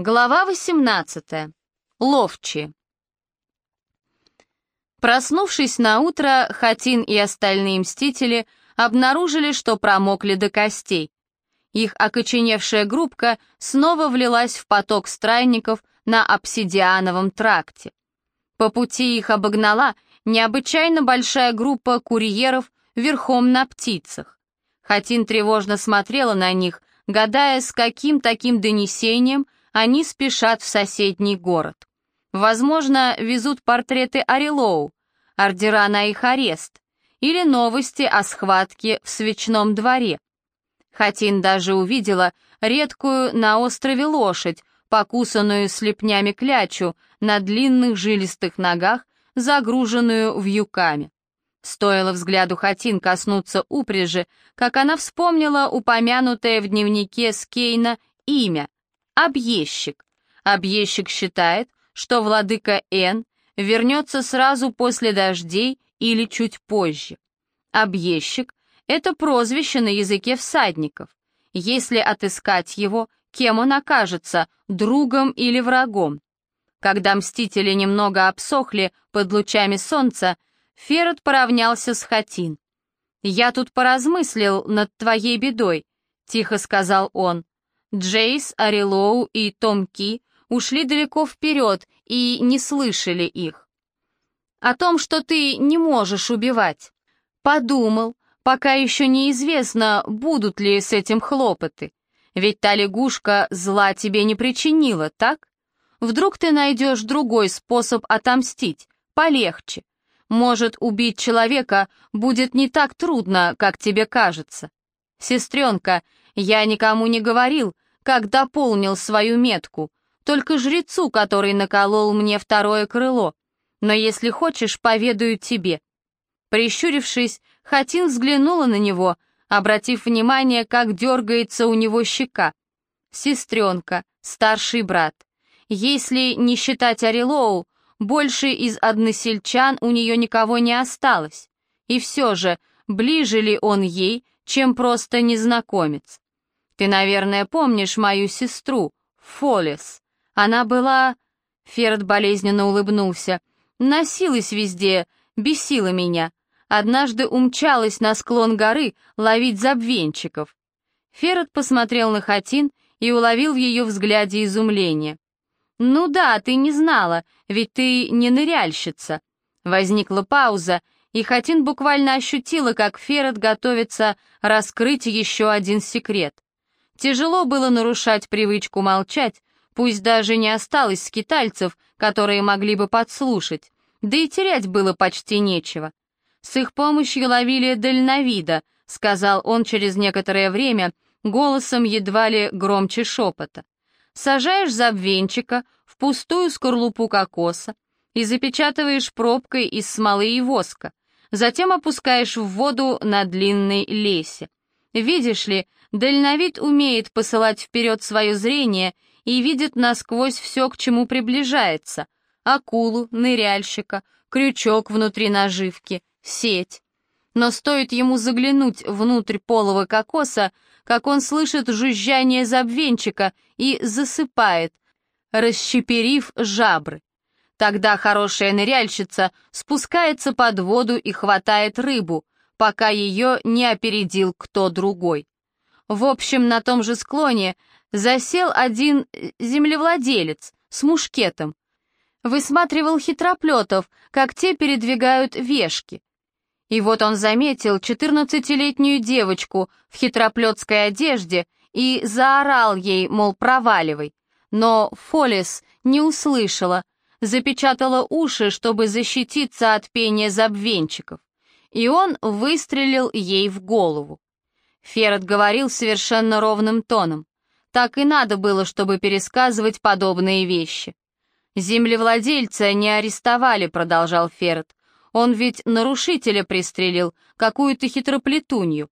Глава 18. Ловчи. Проснувшись на утро, Хатин и остальные мстители обнаружили, что промокли до костей. Их окоченевшая группка снова влилась в поток странников на обсидиановом тракте. По пути их обогнала необычайно большая группа курьеров верхом на птицах. Хатин тревожно смотрела на них, гадая, с каким таким донесением – они спешат в соседний город. Возможно, везут портреты Орелоу, ордера на их арест, или новости о схватке в свечном дворе. Хатин даже увидела редкую на острове лошадь, покусанную слепнями клячу, на длинных жилистых ногах, загруженную вьюками. Стоило взгляду Хатин коснуться упряжи, как она вспомнила упомянутое в дневнике Скейна имя Объездчик. Объездчик считает, что владыка Н вернется сразу после дождей или чуть позже. Объездчик — это прозвище на языке всадников. Если отыскать его, кем он окажется, другом или врагом. Когда мстители немного обсохли под лучами солнца, Ферот поравнялся с Хатин. «Я тут поразмыслил над твоей бедой», — тихо сказал он. Джейс, Арилоу и Том Ки ушли далеко вперед и не слышали их. О том, что ты не можешь убивать. Подумал, пока еще неизвестно, будут ли с этим хлопоты. Ведь та лягушка зла тебе не причинила, так? Вдруг ты найдешь другой способ отомстить, полегче. Может, убить человека будет не так трудно, как тебе кажется. Сестренка, я никому не говорил, как дополнил свою метку, только жрецу, который наколол мне второе крыло. Но если хочешь, поведаю тебе». Прищурившись, Хатин взглянула на него, обратив внимание, как дергается у него щека. Сестренка, старший брат. Если не считать Орелоу, больше из односельчан у нее никого не осталось. И все же, ближе ли он ей, чем просто незнакомец? Ты, наверное, помнишь мою сестру, Фолис. Она была...» Ферд болезненно улыбнулся. «Носилась везде, бесила меня. Однажды умчалась на склон горы ловить забвенчиков». Ферд посмотрел на Хатин и уловил в ее взгляде изумление. «Ну да, ты не знала, ведь ты не ныряльщица». Возникла пауза, и Хатин буквально ощутила, как Ферд готовится раскрыть еще один секрет. Тяжело было нарушать привычку молчать, пусть даже не осталось скитальцев, которые могли бы подслушать, да и терять было почти нечего. С их помощью ловили дальновида, сказал он через некоторое время, голосом едва ли громче шепота. Сажаешь забвенчика в пустую скорлупу кокоса и запечатываешь пробкой из смолы и воска, затем опускаешь в воду на длинной лесе. Видишь ли, дальновид умеет посылать вперед свое зрение и видит насквозь все, к чему приближается. Акулу, ныряльщика, крючок внутри наживки, сеть. Но стоит ему заглянуть внутрь полого кокоса, как он слышит жужжание забвенчика и засыпает, расщеперив жабры. Тогда хорошая ныряльщица спускается под воду и хватает рыбу — пока ее не опередил кто другой. В общем, на том же склоне засел один э, землевладелец с мушкетом. Высматривал хитроплетов, как те передвигают вешки. И вот он заметил четырнадцатилетнюю девочку в хитроплетской одежде и заорал ей, мол, проваливай. Но Фолис не услышала, запечатала уши, чтобы защититься от пения забвенчиков и он выстрелил ей в голову. Ферret говорил совершенно ровным тоном. Так и надо было, чтобы пересказывать подобные вещи. «Землевладельца не арестовали», — продолжал Ферret. «Он ведь нарушителя пристрелил, какую-то хитроплетунью.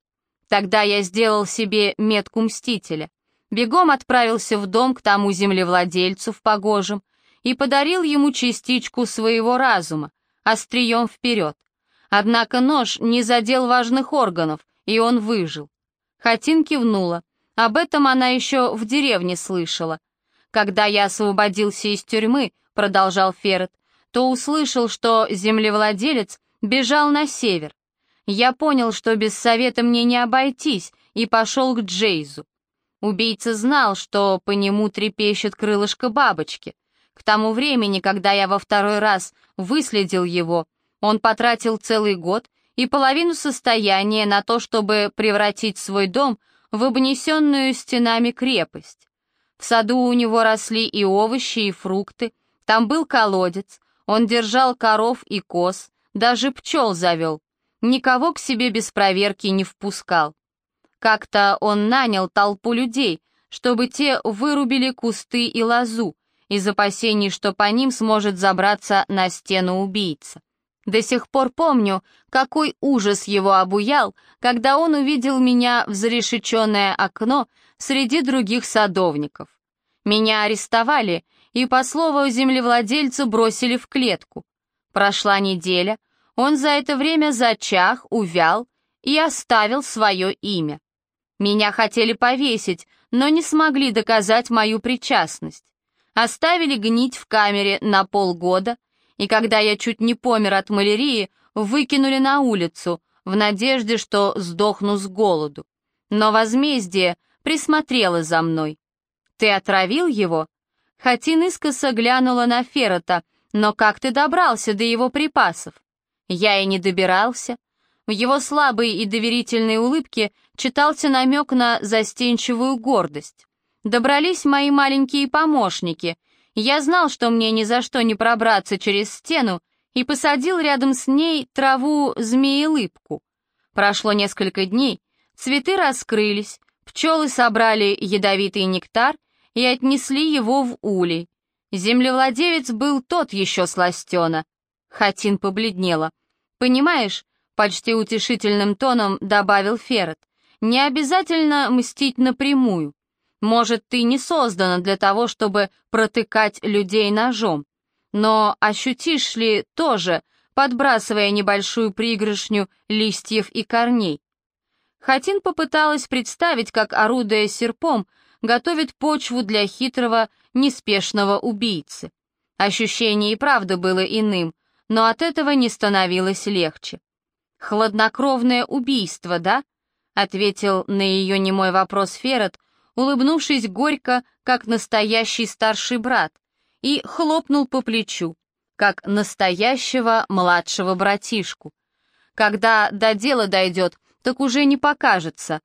Тогда я сделал себе метку мстителя. Бегом отправился в дом к тому землевладельцу в погожем и подарил ему частичку своего разума, острием вперед. Однако нож не задел важных органов, и он выжил. Хатин кивнула. Об этом она еще в деревне слышала. Когда я освободился из тюрьмы, продолжал Ферret, то услышал, что землевладелец бежал на север. Я понял, что без совета мне не обойтись, и пошел к Джейзу. Убийца знал, что по нему трепещет крылышко бабочки. К тому времени, когда я во второй раз выследил его, он потратил целый год и половину состояния на то, чтобы превратить свой дом в обнесенную стенами крепость. В саду у него росли и овощи, и фрукты, там был колодец, он держал коров и коз, даже пчел завел, никого к себе без проверки не впускал. Как-то он нанял толпу людей, чтобы те вырубили кусты и лозу, из опасений, что по ним сможет забраться на стену убийца. До сих пор помню, какой ужас его обуял, когда он увидел меня в зарешеченное окно среди других садовников. Меня арестовали и, по слову землевладельца, бросили в клетку. Прошла неделя, он за это время зачах, увял и оставил свое имя. Меня хотели повесить, но не смогли доказать мою причастность. Оставили гнить в камере на полгода, и когда я чуть не помер от малярии, выкинули на улицу, в надежде, что сдохну с голоду. Но возмездие присмотрело за мной. «Ты отравил его?» Хатин искоса глянула на Феррота, «Но как ты добрался до его припасов?» «Я и не добирался». В его слабой и доверительной улыбке читался намек на застенчивую гордость. Добрались мои маленькие помощники, я знал, что мне ни за что не пробраться через стену, и посадил рядом с ней траву змеелыбку. Прошло несколько дней, цветы раскрылись, пчелы собрали ядовитый нектар и отнесли его в улей. Землевладелец был тот еще сластена. Хатин побледнела. «Понимаешь», — почти утешительным тоном добавил Ферret, «не обязательно мстить напрямую. Может, ты не создана для того, чтобы протыкать людей ножом, но ощутишь ли тоже, подбрасывая небольшую пригоршню листьев и корней? Хатин попыталась представить, как, орудуя серпом, готовит почву для хитрого, неспешного убийцы. Ощущение и правда было иным, но от этого не становилось легче. «Хладнокровное убийство, да?» — ответил на ее немой вопрос Ферret, улыбнувшись горько, как настоящий старший брат, и хлопнул по плечу, как настоящего младшего братишку. Когда до дела дойдет, так уже не покажется.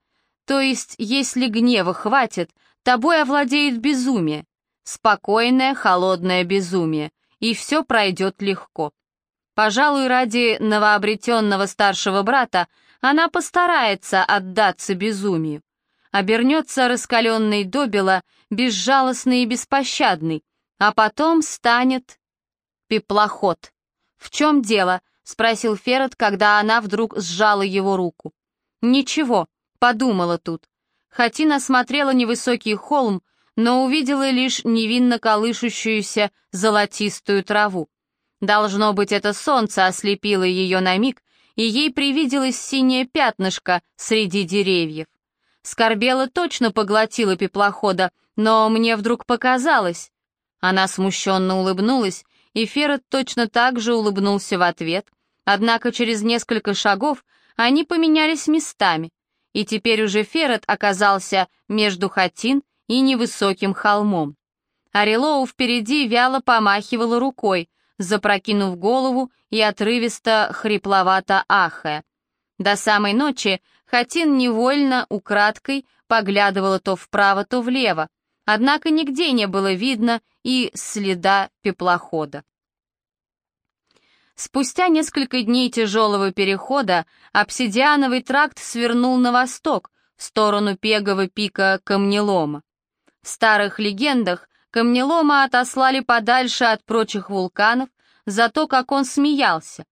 То есть, если гнева хватит, тобой овладеет безумие. Спокойное, холодное безумие, и все пройдет легко. Пожалуй, ради новообретенного старшего брата она постарается отдаться безумию обернется раскаленный добело, безжалостный и беспощадный, а потом станет... Пеплоход. «В чем дело?» — спросил Ферret, когда она вдруг сжала его руку. «Ничего», — подумала тут. Хатина смотрела невысокий холм, но увидела лишь невинно колышущуюся золотистую траву. Должно быть, это солнце ослепило ее на миг, и ей привиделось синее пятнышко среди деревьев. Скорбела точно поглотила пеплохода, но мне вдруг показалось. Она смущенно улыбнулась, и Ферret точно так же улыбнулся в ответ, однако через несколько шагов они поменялись местами, и теперь уже Ферret оказался между хатин и невысоким холмом. Орелоу впереди вяло помахивала рукой, запрокинув голову и отрывисто хрипловато ахая. До самой ночи Хатин невольно, украдкой, поглядывала то вправо, то влево, однако нигде не было видно и следа пеплохода. Спустя несколько дней тяжелого перехода обсидиановый тракт свернул на восток, в сторону пегового пика Камнелома. В старых легендах Камнелома отослали подальше от прочих вулканов за то, как он смеялся.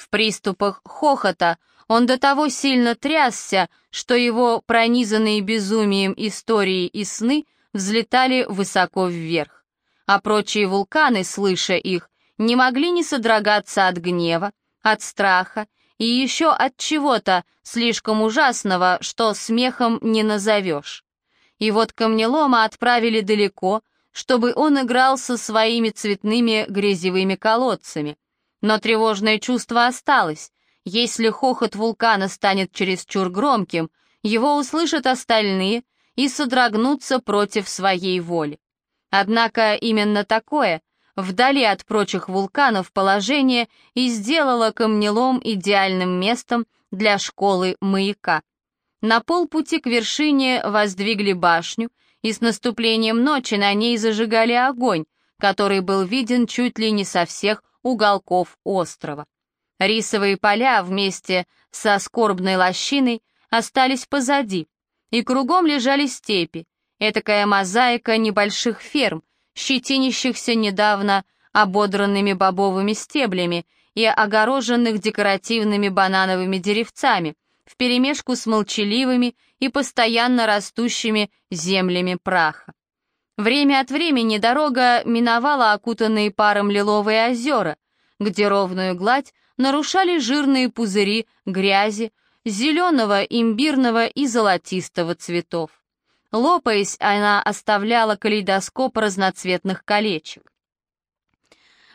В приступах хохота он до того сильно трясся, что его пронизанные безумием истории и сны взлетали высоко вверх. А прочие вулканы, слыша их, не могли не содрогаться от гнева, от страха и еще от чего-то слишком ужасного, что смехом не назовешь. И вот камнелома отправили далеко, чтобы он играл со своими цветными грязевыми колодцами. Но тревожное чувство осталось. Если хохот вулкана станет чересчур громким, его услышат остальные и содрогнутся против своей воли. Однако именно такое, вдали от прочих вулканов положение и сделало камнелом идеальным местом для школы маяка. На полпути к вершине воздвигли башню, и с наступлением ночи на ней зажигали огонь, который был виден чуть ли не со всех уголков острова. Рисовые поля вместе со скорбной лощиной остались позади, и кругом лежали степи, этакая мозаика небольших ферм, щетинящихся недавно ободранными бобовыми стеблями и огороженных декоративными банановыми деревцами, вперемешку с молчаливыми и постоянно растущими землями праха. Время от времени дорога миновала окутанные паром лиловые озера, где ровную гладь нарушали жирные пузыри грязи, зеленого, имбирного и золотистого цветов. Лопаясь, она оставляла калейдоскоп разноцветных колечек.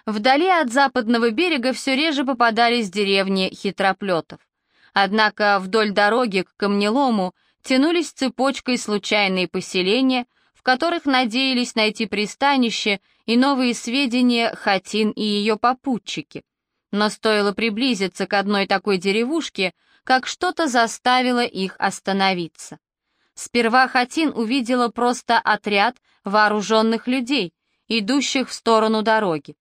Вдали от западного берега все реже попадались деревни хитроплетов. Однако вдоль дороги к камнелому тянулись цепочкой случайные поселения, которых надеялись найти пристанище и новые сведения Хатин и ее попутчики. Но стоило приблизиться к одной такой деревушке, как что-то заставило их остановиться. Сперва Хатин увидела просто отряд вооруженных людей, идущих в сторону дороги.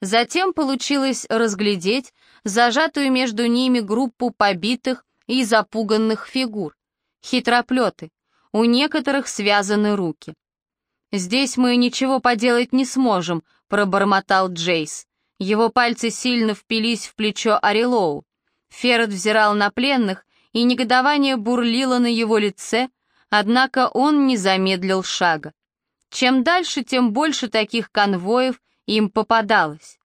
Затем получилось разглядеть зажатую между ними группу побитых и запуганных фигур. Хитроплеты. У некоторых связаны руки. «Здесь мы ничего поделать не сможем», — пробормотал Джейс. Его пальцы сильно впились в плечо Арилоу. Ферret взирал на пленных, и негодование бурлило на его лице, однако он не замедлил шага. Чем дальше, тем больше таких конвоев им попадалось.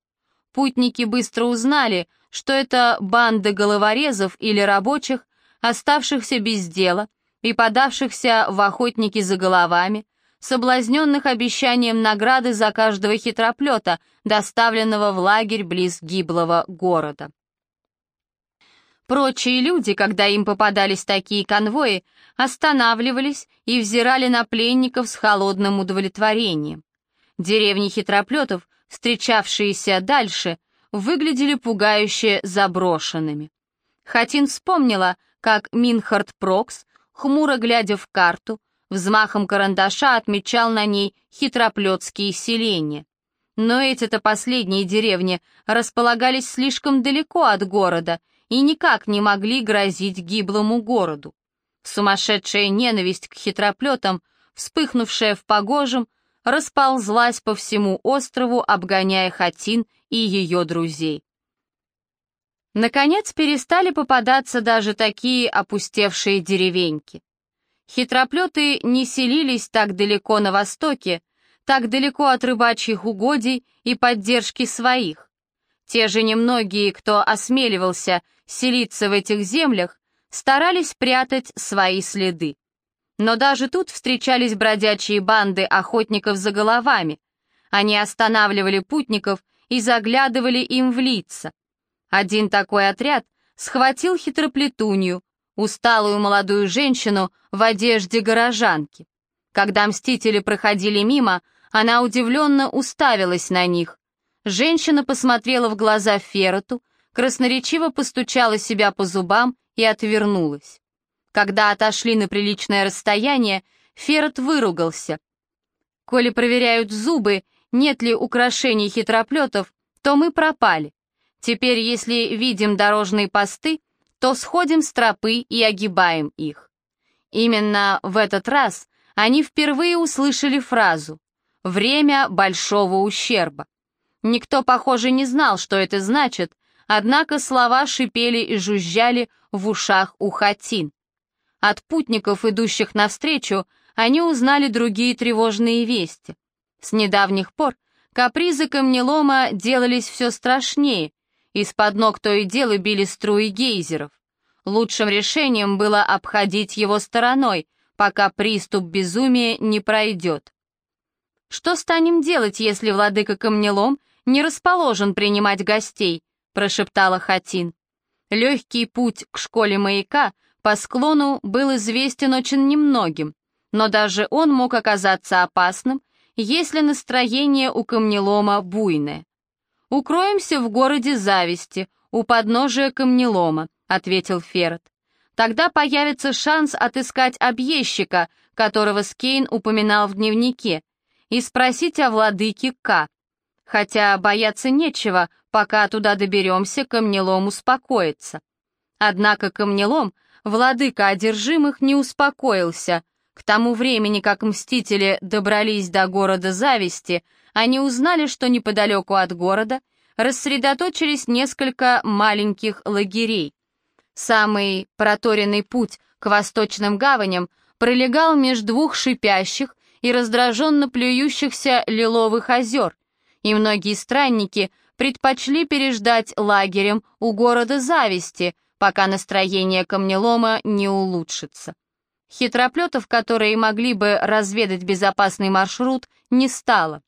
Путники быстро узнали, что это банда головорезов или рабочих, оставшихся без дела и подавшихся в охотники за головами, соблазненных обещанием награды за каждого хитроплета, доставленного в лагерь близ гиблого города. Прочие люди, когда им попадались такие конвои, останавливались и взирали на пленников с холодным удовлетворением. Деревни хитроплетов, встречавшиеся дальше, выглядели пугающе заброшенными. Хатин вспомнила, как Минхард Прокс, хмуро глядя в карту, взмахом карандаша отмечал на ней хитроплетские селения. Но эти-то последние деревни располагались слишком далеко от города и никак не могли грозить гиблому городу. Сумасшедшая ненависть к хитроплетам, вспыхнувшая в погожем, расползлась по всему острову, обгоняя Хатин и ее друзей. Наконец перестали попадаться даже такие опустевшие деревеньки. Хитроплеты не селились так далеко на востоке, так далеко от рыбачьих угодий и поддержки своих. Те же немногие, кто осмеливался селиться в этих землях, старались прятать свои следы. Но даже тут встречались бродячие банды охотников за головами. Они останавливали путников и заглядывали им в лица. Один такой отряд схватил хитроплетунью, усталую молодую женщину в одежде горожанки. Когда мстители проходили мимо, она удивленно уставилась на них. Женщина посмотрела в глаза Фероту, красноречиво постучала себя по зубам и отвернулась. Когда отошли на приличное расстояние, Феррет выругался. «Коли проверяют зубы, нет ли украшений хитроплетов, то мы пропали. Теперь, если видим дорожные посты, то сходим с тропы и огибаем их». Именно в этот раз они впервые услышали фразу «время большого ущерба». Никто, похоже, не знал, что это значит, однако слова шипели и жужжали в ушах у Хатин. От путников, идущих навстречу, они узнали другие тревожные вести. С недавних пор капризы камнелома делались все страшнее, из-под ног то и дело били струи гейзеров. Лучшим решением было обходить его стороной, пока приступ безумия не пройдет. «Что станем делать, если владыка Камнелом не расположен принимать гостей?» — прошептала Хатин. Легкий путь к школе маяка по склону был известен очень немногим, но даже он мог оказаться опасным, если настроение у камнелома буйное. «Укроемся в городе зависти, у подножия камнелома», — ответил Ферret. «Тогда появится шанс отыскать объездчика, которого Скейн упоминал в дневнике, и спросить о владыке К. Хотя бояться нечего, пока туда доберемся, камнелом успокоится. Однако камнелом, владыка одержимых, не успокоился. К тому времени, как мстители добрались до города зависти, они узнали, что неподалеку от города рассредоточились несколько маленьких лагерей. Самый проторенный путь к восточным гаваням пролегал между двух шипящих и раздраженно плюющихся лиловых озер, и многие странники предпочли переждать лагерем у города Зависти, пока настроение камнелома не улучшится. Хитроплетов, которые могли бы разведать безопасный маршрут, не стало.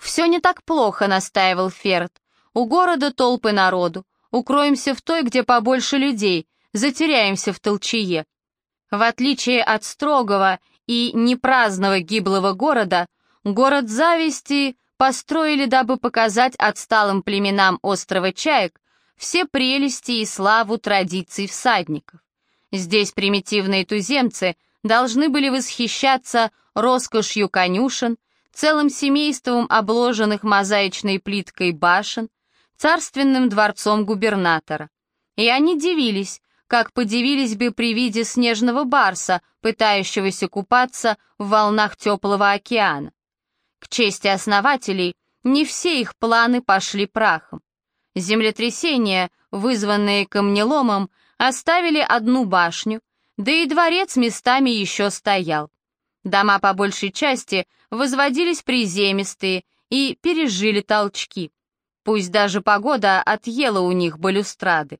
«Все не так плохо», — настаивал Ферд. «У города толпы народу. Укроемся в той, где побольше людей, затеряемся в толчее». В отличие от строгого и непраздного гиблого города, город зависти построили, дабы показать отсталым племенам острова Чаек все прелести и славу традиций всадников. Здесь примитивные туземцы должны были восхищаться роскошью конюшен, целым семейством обложенных мозаичной плиткой башен, царственным дворцом губернатора. И они дивились, как подивились бы при виде снежного барса, пытающегося купаться в волнах теплого океана. К чести основателей, не все их планы пошли прахом. Землетрясения, вызванные камнеломом, оставили одну башню, да и дворец местами еще стоял. Дома по большей части возводились приземистые и пережили толчки. Пусть даже погода отъела у них балюстрады.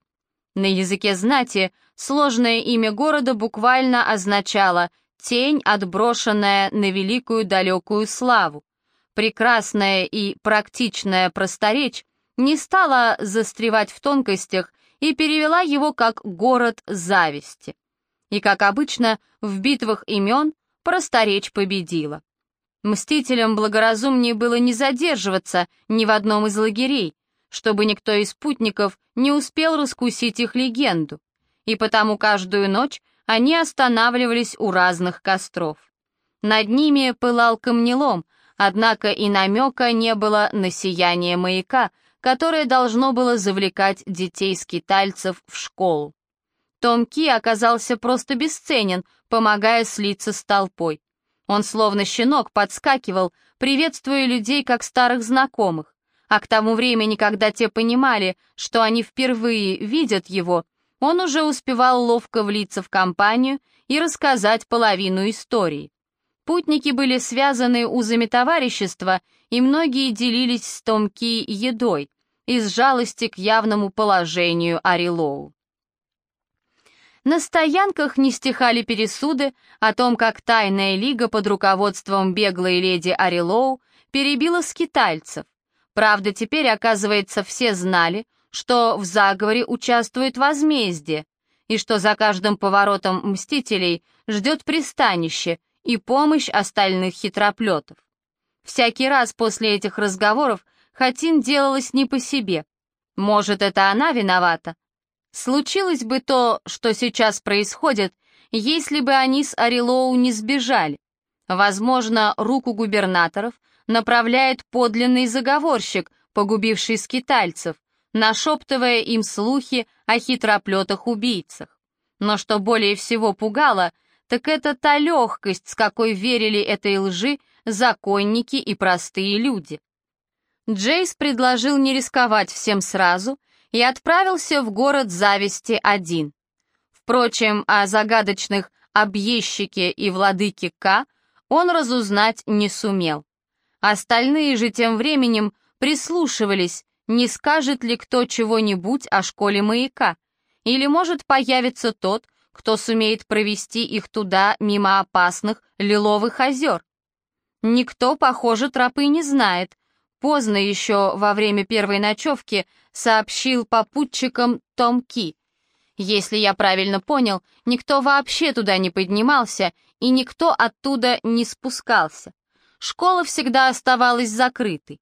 На языке знати сложное имя города буквально означало «тень, отброшенная на великую далекую славу». Прекрасная и практичная просторечь не стала застревать в тонкостях и перевела его как «город зависти». И, как обычно, в битвах имен просторечь победила. Мстителям благоразумнее было не задерживаться ни в одном из лагерей, чтобы никто из спутников не успел раскусить их легенду, и потому каждую ночь они останавливались у разных костров. Над ними пылал камнелом, однако и намека не было на сияние маяка, которое должно было завлекать детей-скитальцев в школу. Том Ки оказался просто бесценен, помогая слиться с толпой. Он словно щенок подскакивал, приветствуя людей как старых знакомых а к тому времени, когда те понимали, что они впервые видят его, он уже успевал ловко влиться в компанию и рассказать половину истории. Путники были связаны узами товарищества, и многие делились с Томки едой, из жалости к явному положению Арилоу. На стоянках не стихали пересуды о том, как тайная лига под руководством беглой леди Арилоу перебила скитальцев, Правда, теперь, оказывается, все знали, что в заговоре участвует возмездие, и что за каждым поворотом мстителей ждет пристанище и помощь остальных хитроплетов. Всякий раз после этих разговоров Хатин делалась не по себе. Может, это она виновата? Случилось бы то, что сейчас происходит, если бы они с Орелоу не сбежали. Возможно, руку губернаторов направляет подлинный заговорщик, погубивший скитальцев, нашептывая им слухи о хитроплетах-убийцах. Но что более всего пугало, так это та легкость, с какой верили этой лжи законники и простые люди. Джейс предложил не рисковать всем сразу и отправился в город зависти один. Впрочем, о загадочных объездчике и владыке К он разузнать не сумел. Остальные же тем временем прислушивались, не скажет ли кто чего-нибудь о школе маяка, или может появиться тот, кто сумеет провести их туда мимо опасных лиловых озер. Никто, похоже, тропы не знает. Поздно еще во время первой ночевки сообщил попутчикам Том Ки. Если я правильно понял, никто вообще туда не поднимался, и никто оттуда не спускался. Школа всегда оставалась закрытой.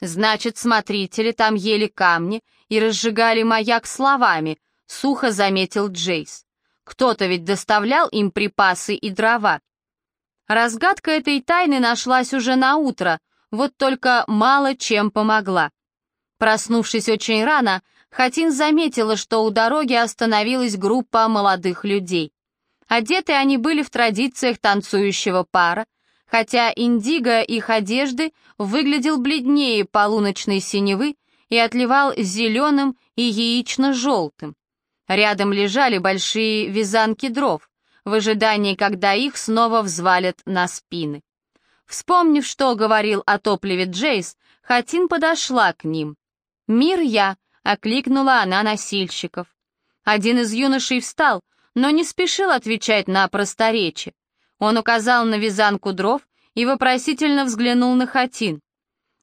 Значит, смотрители там ели камни и разжигали маяк словами, сухо заметил Джейс. Кто-то ведь доставлял им припасы и дрова. Разгадка этой тайны нашлась уже на утро, вот только мало чем помогла. Проснувшись очень рано, Хатин заметила, что у дороги остановилась группа молодых людей. Одеты они были в традициях танцующего пара, хотя индиго их одежды выглядел бледнее полуночной синевы и отливал зеленым и яично-желтым. Рядом лежали большие вязанки дров, в ожидании, когда их снова взвалят на спины. Вспомнив, что говорил о топливе Джейс, Хатин подошла к ним. «Мир я!» — окликнула она носильщиков. Один из юношей встал, но не спешил отвечать на просторечие. Он указал на вязанку дров и вопросительно взглянул на Хатин.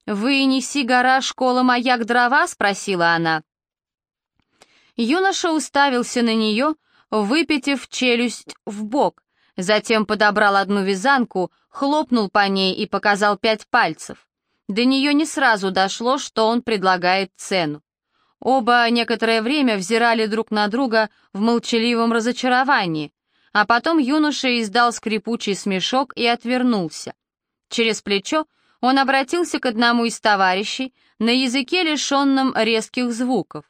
«Вы неси гора школа маяк дрова?» — спросила она. Юноша уставился на нее, выпитив челюсть в бок, затем подобрал одну вязанку, хлопнул по ней и показал пять пальцев. До нее не сразу дошло, что он предлагает цену. Оба некоторое время взирали друг на друга в молчаливом разочаровании, а потом юноша издал скрипучий смешок и отвернулся. Через плечо он обратился к одному из товарищей на языке, лишенном резких звуков.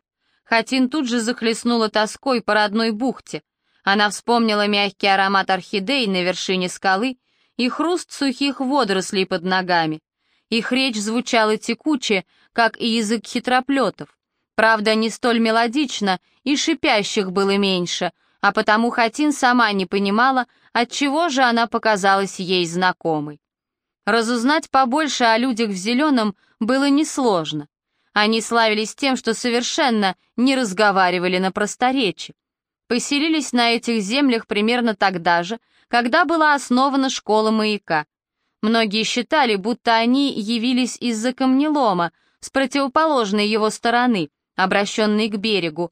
Хатин тут же захлестнула тоской по родной бухте. Она вспомнила мягкий аромат орхидей на вершине скалы и хруст сухих водорослей под ногами. Их речь звучала текуче, как и язык хитроплетов. Правда, не столь мелодично, и шипящих было меньше, а потому Хатин сама не понимала, отчего же она показалась ей знакомой. Разузнать побольше о людях в зеленом было несложно. Они славились тем, что совершенно не разговаривали на просторечии. Поселились на этих землях примерно тогда же, когда была основана школа маяка. Многие считали, будто они явились из-за камнелома, с противоположной его стороны, обращенной к берегу,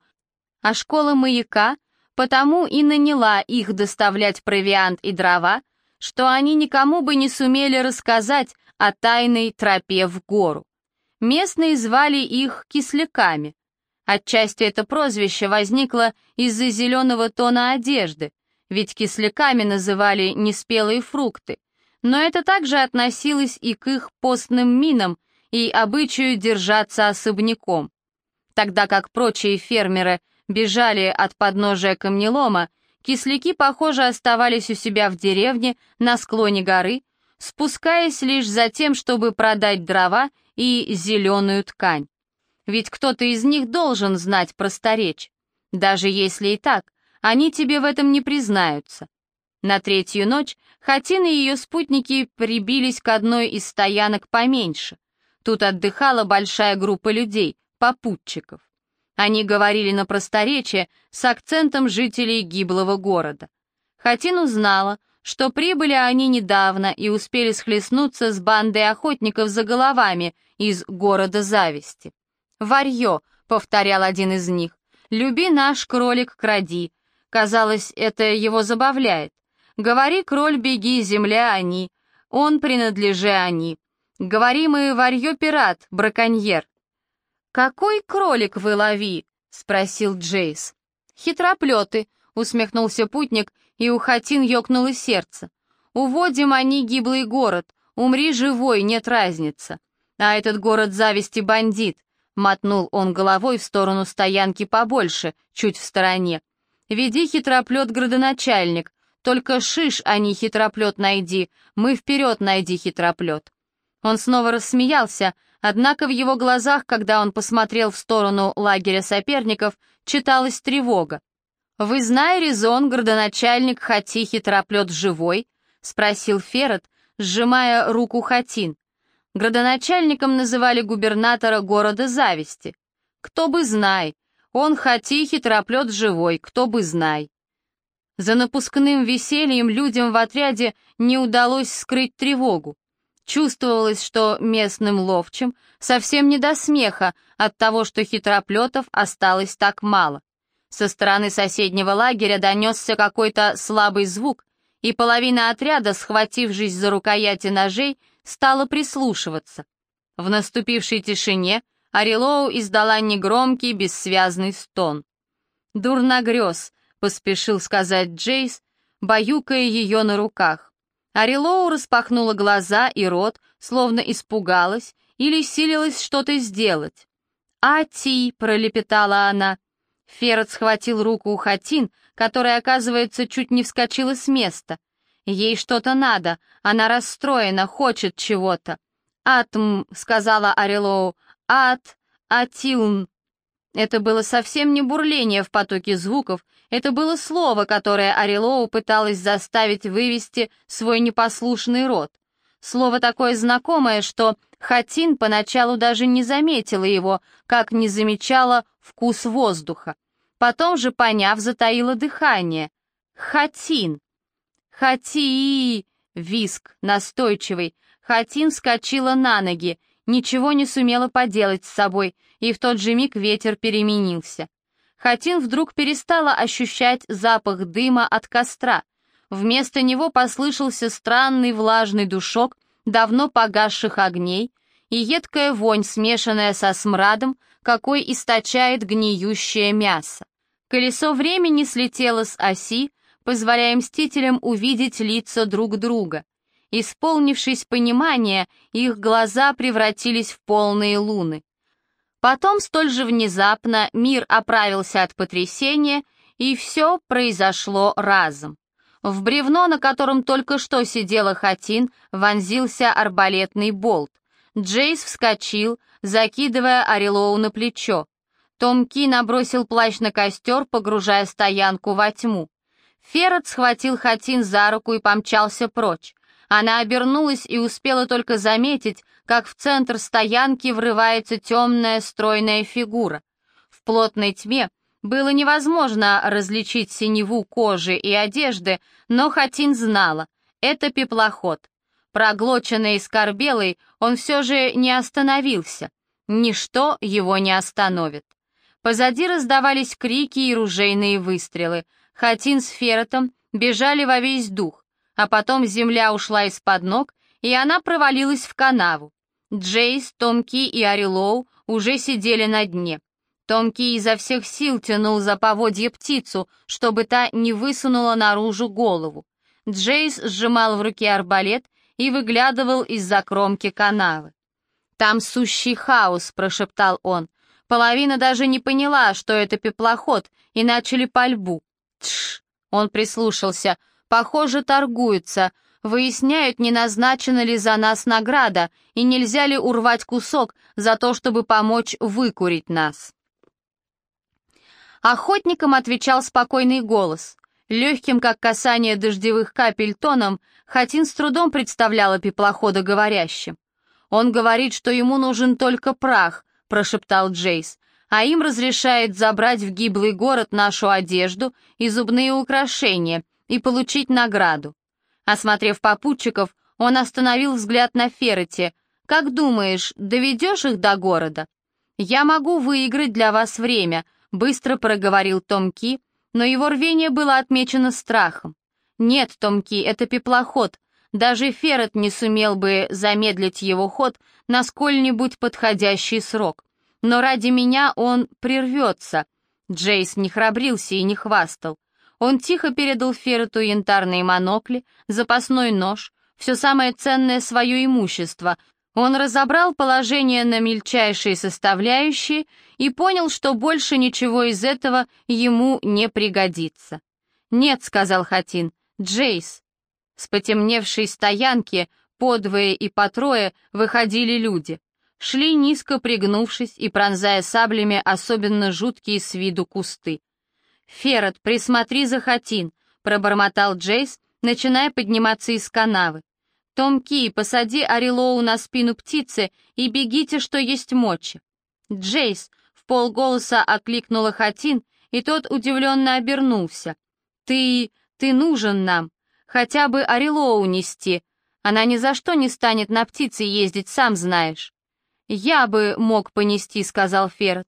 а школа маяка потому и наняла их доставлять провиант и дрова, что они никому бы не сумели рассказать о тайной тропе в гору. Местные звали их кисляками. Отчасти это прозвище возникло из-за зеленого тона одежды, ведь кисляками называли неспелые фрукты, но это также относилось и к их постным минам и обычаю держаться особняком. Тогда как прочие фермеры бежали от подножия камнелома, кисляки, похоже, оставались у себя в деревне на склоне горы, спускаясь лишь за тем, чтобы продать дрова и зеленую ткань. Ведь кто-то из них должен знать просторечь. Даже если и так, они тебе в этом не признаются. На третью ночь Хатин и ее спутники прибились к одной из стоянок поменьше. Тут отдыхала большая группа людей, попутчиков. Они говорили на просторечие с акцентом жителей гиблого города. Хатин узнала, что прибыли они недавно и успели схлестнуться с бандой охотников за головами из города зависти. «Варье», — повторял один из них, — «люби наш кролик, кради». Казалось, это его забавляет. «Говори, кроль, беги, земля они, он принадлежи они». «Говори мы, варье пират, браконьер». «Какой кролик вы лови?» — спросил Джейс. «Хитроплеты», — усмехнулся путник, и у Хатин ёкнуло сердце. «Уводим они гиблый город, умри живой, нет разницы. А этот город зависти бандит», — мотнул он головой в сторону стоянки побольше, чуть в стороне. «Веди хитроплет, градоначальник, только шиш, а не хитроплет найди, мы вперед найди хитроплет». Он снова рассмеялся, однако в его глазах, когда он посмотрел в сторону лагеря соперников, читалась тревога. «Вы знаете резон, городоначальник Хати хитроплет живой?» — спросил Ферret, сжимая руку Хатин. Градоначальником называли губернатора города Зависти. «Кто бы знай, он Хати хитроплет живой, кто бы знай». За напускным весельем людям в отряде не удалось скрыть тревогу. Чувствовалось, что местным ловчим совсем не до смеха от того, что хитроплетов осталось так мало. Со стороны соседнего лагеря донесся какой-то слабый звук, и половина отряда, схватившись за рукояти ножей, стала прислушиваться. В наступившей тишине Арилоу издала негромкий, бессвязный стон. «Дурно грез», — поспешил сказать Джейс, баюкая ее на руках. Арилоу распахнула глаза и рот, словно испугалась или силилась что-то сделать. «Ати», — пролепетала она. Ферret схватил руку у Хатин, которая, оказывается, чуть не вскочила с места. Ей что-то надо, она расстроена, хочет чего-то. «Атм», — сказала Арилоу, — «ат, атилн». Это было совсем не бурление в потоке звуков, это было слово, которое Арилоу пыталась заставить вывести свой непослушный рот. Слово такое знакомое, что Хатин поначалу даже не заметила его, как не замечала вкус воздуха. Потом же, поняв, затаила дыхание. Хатин. Хати! Виск, настойчивый. Хатин скочила на ноги, ничего не сумела поделать с собой, и в тот же миг ветер переменился. Хатин вдруг перестала ощущать запах дыма от костра. Вместо него послышался странный влажный душок давно погасших огней и едкая вонь, смешанная со смрадом, какой источает гниющее мясо. Колесо времени слетело с оси, позволяя мстителям увидеть лица друг друга. Исполнившись понимания, их глаза превратились в полные луны. Потом столь же внезапно мир оправился от потрясения, и все произошло разом. В бревно, на котором только что сидела Хатин, вонзился арбалетный болт. Джейс вскочил, закидывая Орелоу на плечо. Том Ки набросил плащ на костер, погружая стоянку во тьму. Ферret схватил Хатин за руку и помчался прочь. Она обернулась и успела только заметить, как в центр стоянки врывается темная стройная фигура. В плотной тьме было невозможно различить синеву кожи и одежды, но Хатин знала — это пеплоход. Проглоченный и скорбелый, он все же не остановился. Ничто его не остановит. Позади раздавались крики и ружейные выстрелы. Хатин с Феротом бежали во весь дух а потом земля ушла из-под ног, и она провалилась в канаву. Джейс, Томки и Арилоу уже сидели на дне. Томки изо всех сил тянул за поводье птицу, чтобы та не высунула наружу голову. Джейс сжимал в руке арбалет и выглядывал из-за кромки канавы. «Там сущий хаос», — прошептал он. Половина даже не поняла, что это пеплоход, и начали пальбу. «Тш!» — он прислушался. Похоже, торгуются, выясняют, не назначена ли за нас награда и нельзя ли урвать кусок за то, чтобы помочь выкурить нас. Охотникам отвечал спокойный голос. Легким, как касание дождевых капель тоном, Хатин с трудом представляла пеплохода говорящим. «Он говорит, что ему нужен только прах», — прошептал Джейс, «а им разрешает забрать в гиблый город нашу одежду и зубные украшения, и получить награду. Осмотрев попутчиков, он остановил взгляд на Феррете. «Как думаешь, доведешь их до города?» «Я могу выиграть для вас время», — быстро проговорил Томки, но его рвение было отмечено страхом. «Нет, Томки, это пеплоход. Даже Феррет не сумел бы замедлить его ход на сколь-нибудь подходящий срок. Но ради меня он прервется». Джейс не храбрился и не хвастал. Он тихо передал Феррету янтарные монокли, запасной нож, все самое ценное свое имущество. Он разобрал положение на мельчайшие составляющие и понял, что больше ничего из этого ему не пригодится. «Нет», — сказал Хатин, — «Джейс». С потемневшей стоянки подвое и по трое выходили люди. Шли низко пригнувшись и пронзая саблями особенно жуткие с виду кусты. «Ферret, присмотри за Хатин», — пробормотал Джейс, начиная подниматься из канавы. «Том Ки, посади Арилоу на спину птицы и бегите, что есть мочи». «Джейс», — в полголоса окликнула Хатин, и тот удивленно обернулся. «Ты... ты нужен нам. Хотя бы Арилоу нести. Она ни за что не станет на птице ездить, сам знаешь». «Я бы мог понести», — сказал Ферret.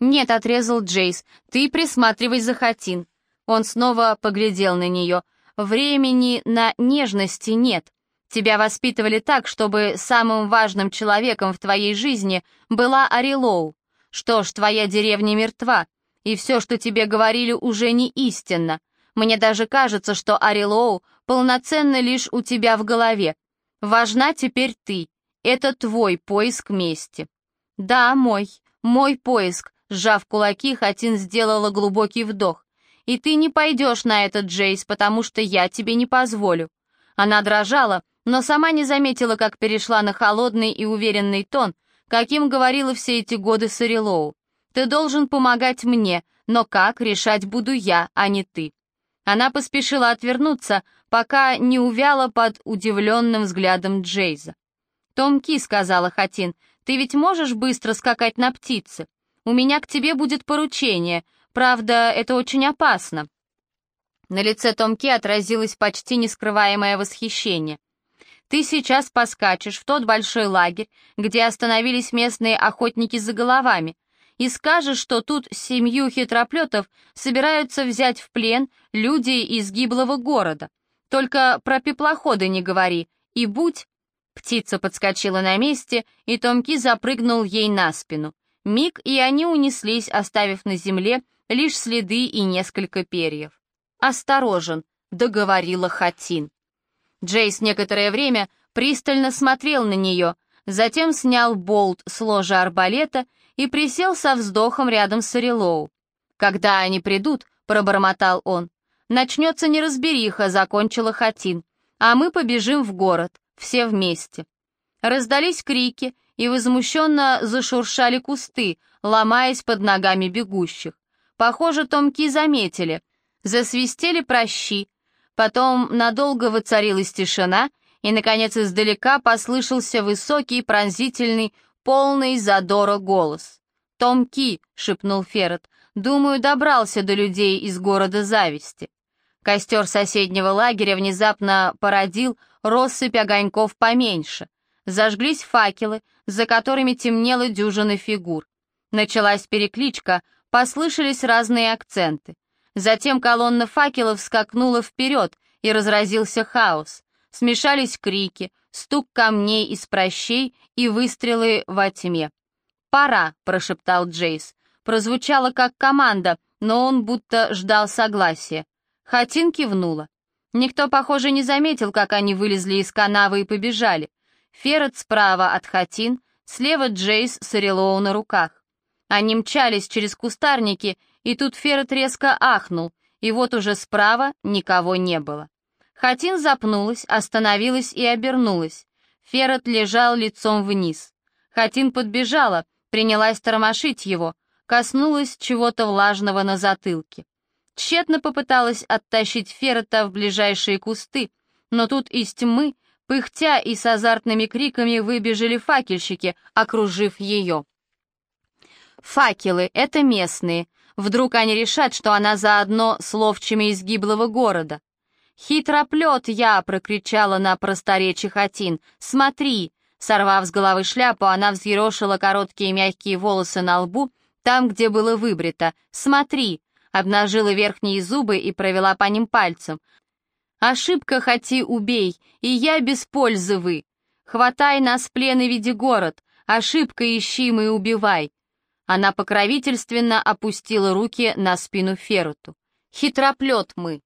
«Нет», — отрезал Джейс, — «ты присматривай за Хатин». Он снова поглядел на нее. «Времени на нежности нет. Тебя воспитывали так, чтобы самым важным человеком в твоей жизни была Арилоу. Что ж, твоя деревня мертва, и все, что тебе говорили, уже не истинно. Мне даже кажется, что Арилоу полноценно лишь у тебя в голове. Важна теперь ты. Это твой поиск мести». «Да, мой, мой поиск», — сжав кулаки, Хатин сделала глубокий вдох. «И ты не пойдешь на этот, Джейс, потому что я тебе не позволю». Она дрожала, но сама не заметила, как перешла на холодный и уверенный тон, каким говорила все эти годы Сарилоу. «Ты должен помогать мне, но как, решать буду я, а не ты». Она поспешила отвернуться, пока не увяла под удивленным взглядом Джейза. «Том Ки», — сказала Хатин, — «ты ведь можешь быстро скакать на птице? У меня к тебе будет поручение, правда, это очень опасно». На лице Томки отразилось почти нескрываемое восхищение. Ты сейчас поскачешь в тот большой лагерь, где остановились местные охотники за головами, и скажешь, что тут семью хитроплетов собираются взять в плен люди из гиблого города. Только про пеплоходы не говори, и будь...» Птица подскочила на месте, и Томки запрыгнул ей на спину. Миг, и они унеслись, оставив на земле лишь следы и несколько перьев. «Осторожен», — договорила Хатин. Джейс некоторое время пристально смотрел на нее, затем снял болт с ложа арбалета и присел со вздохом рядом с Орелоу. «Когда они придут», — пробормотал он, — «начнется неразбериха», — закончила Хатин, «а мы побежим в город, все вместе». Раздались крики, и возмущенно зашуршали кусты, ломаясь под ногами бегущих. Похоже, томки заметили. Засвистели прощи, Потом надолго воцарилась тишина, и, наконец, издалека послышался высокий, пронзительный, полный задора голос. «Том Ки», — шепнул Ферret, — «думаю, добрался до людей из города зависти». Костер соседнего лагеря внезапно породил россыпь огоньков поменьше. Зажглись факелы, за которыми темнела дюжина фигур. Началась перекличка, послышались разные акценты. Затем колонна факелов скакнула вперед, и разразился хаос. Смешались крики, стук камней из прощей и выстрелы во тьме. «Пора», — прошептал Джейс. Прозвучало как команда, но он будто ждал согласия. Хатин кивнула. Никто, похоже, не заметил, как они вылезли из канавы и побежали. Ферret справа от Хатин, слева Джейс с Орелоу на руках. Они мчались через кустарники, и тут Ферret резко ахнул, и вот уже справа никого не было. Хатин запнулась, остановилась и обернулась. Ферret лежал лицом вниз. Хатин подбежала, принялась тормошить его, коснулась чего-то влажного на затылке. Тщетно попыталась оттащить Феррета в ближайшие кусты, но тут из тьмы, пыхтя и с азартными криками выбежали факельщики, окружив ее. Факелы — это местные, Вдруг они решат, что она заодно с ловчими из гиблого города. «Хитроплет я!» — прокричала на просторечии Хатин. «Смотри!» Сорвав с головы шляпу, она взъерошила короткие мягкие волосы на лбу, там, где было выбрито. «Смотри!» — обнажила верхние зубы и провела по ним пальцем. «Ошибка, хоти, убей, и я без пользы вы. Хватай нас в плен и веди город, ошибка ищи и убивай. Она покровительственно опустила руки на спину Феруту. «Хитроплет мы!»